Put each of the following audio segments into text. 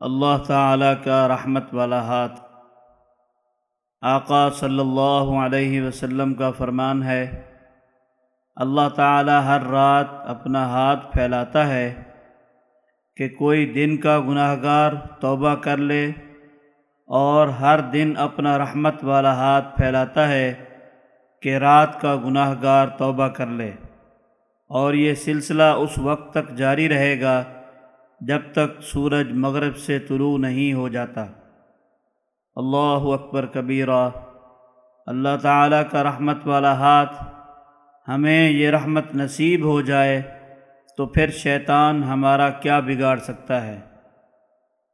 اللہ تعالیٰ کا رحمت والا ہاتھ۔ آقا صلی اللہ علیہ وسلم کا فرمان ہے، اللہ تعالیٰ ہر رات اپنا ہاتھ پھیلاتا ہے کہ کوئی دن کا گناہ گار توبہ کر لے اور ہر دن اپنا رحمت والا ہاتھ پھیلاتا ہے کہ رات کا گناہ گار توبہ کر لے۔ اور یہ سلسلہ اس وقت تک جاری رہے گا جب تک سورج مغرب سے طلوع نہیں ہو جاتا۔ اللہ اکبر کبیرہ۔ اللہ تعالیٰ کا رحمت والا ہاتھ۔ ہمیں یہ رحمت نصیب ہو جائے تو پھر شیطان ہمارا کیا بگاڑ سکتا ہے۔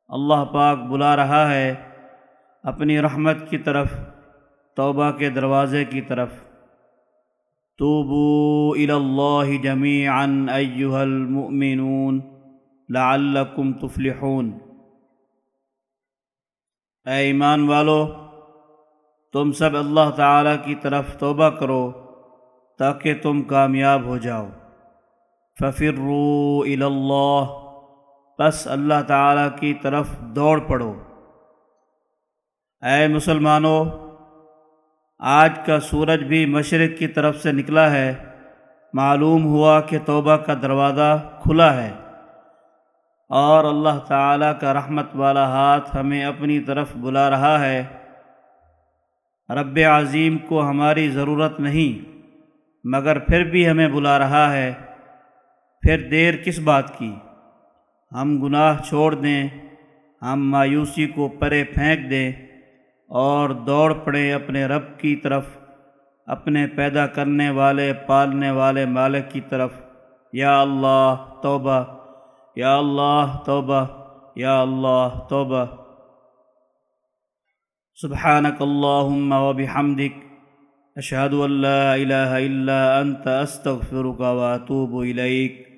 اللہ پاک بلا رہا ہے اپنی رحمت کی طرف، توبہ کے دروازے کی طرف۔ توبو اللہ جمیعا ایہا المؤمنون۔ لعلکم تفلحون۔ اے ایمان والو، تم سب اللہ تعالیٰ کی طرف توبہ کرو تاکہ تم کامیاب ہو جاؤ۔ ففروا اللہ بس اللہ تعالیٰ کی طرف دوڑ پڑو۔ اے مسلمانوں آج کا سورج بھی مشرق کی طرف سے نکلا ہے۔ معلوم ہوا کہ توبہ کا دروازہ کھلا ہے۔ اور اللہ تعالیٰ کا رحمت والا ہاتھ ہمیں اپنی طرف بلا رہا ہے۔ رب عظیم کو ہماری ضرورت نہیں، مگر پھر بھی ہمیں بلا رہا ہے۔ پھر دیر کس بات کی؟ ہم گناہ چھوڑ دیں، ہم مایوسی کو پرے پھینک دیں اور دوڑ پڑیں اپنے رب کی طرف، اپنے پیدا کرنے والے، پالنے والے مالک کی طرف۔ یا اللہ، توبہ۔ یا اللہ، توبہ، یا اللہ، توبہ۔ سبحانک اللہم و بحمدک اشہد ان لا الہ الا انت، استغفرک و اتوب الیک۔